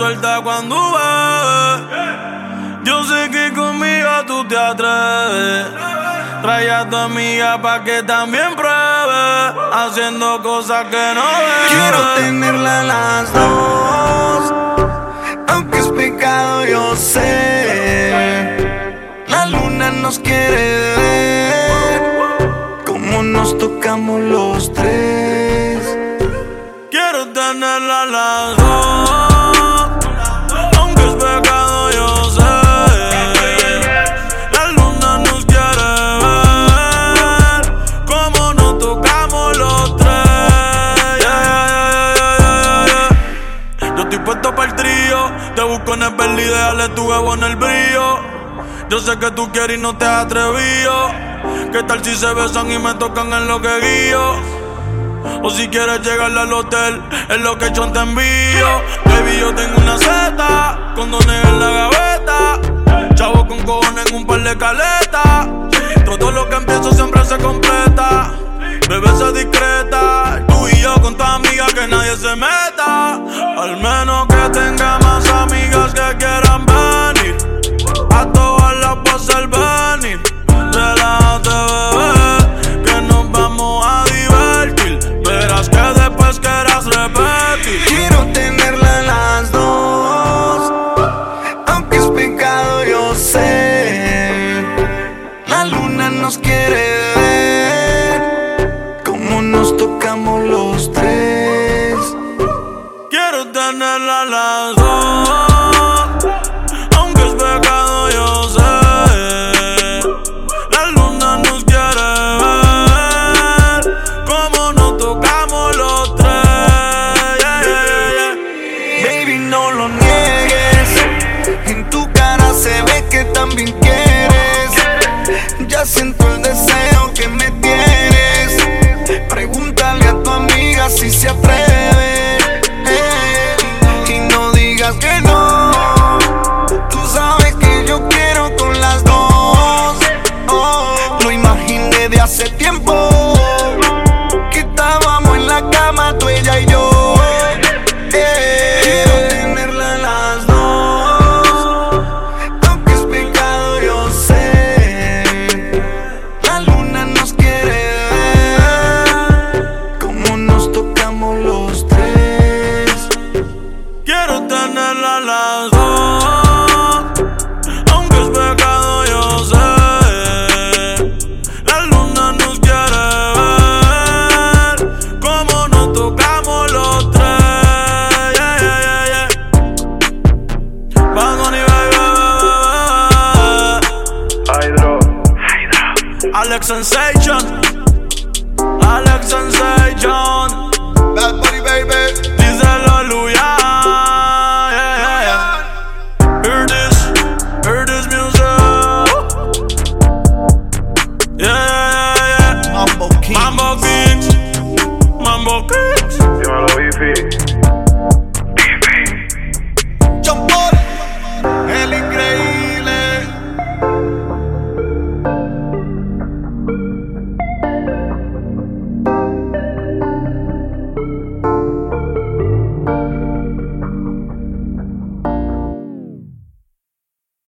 Sueltas cuando vas. Yo sé que conmigo tú te atreves. Trae a tu amiga pa' que también pruebe. Haciendo cosas que no ves. Quiero tenerla las dos. Aunque es pecado, yo sé. La luna nos quiere ver. Como nos tocamos los tres. Quiero tenerla las dos. Puesto para el trío. Te busco en el Berli, déjale tu huevo en el brillo. Yo sé que tú quieres y no te has atrevido. ¿Qué tal si se besan y me tocan en lo que guío? O si quieres llegar al hotel, es lo que yo te envío. Baby, yo tengo una Z, condones en la gaveta. Chavo con cojones en un par de caletas. Todo lo que empiezo siempre se completa. Bebé, se discreta. Tú y yo con tu amiga que nadie se meta. quiere ver cómo nos tocamos los tres. Quiero tenerla a las dos, aunque es pecado yo sé. La luna nos quiere ver cómo nos tocamos los tres. Baby, no lo niegues, en tu cara se ve que también quieres. Ya siento el deseo que me tienes. Pregúntale a tu amiga si se atreve. Eh, y no digas que no. Tú sabes que yo quiero con las dos. Oh, lo imaginé de hace tiempo. Alex Sensation Alex Sensation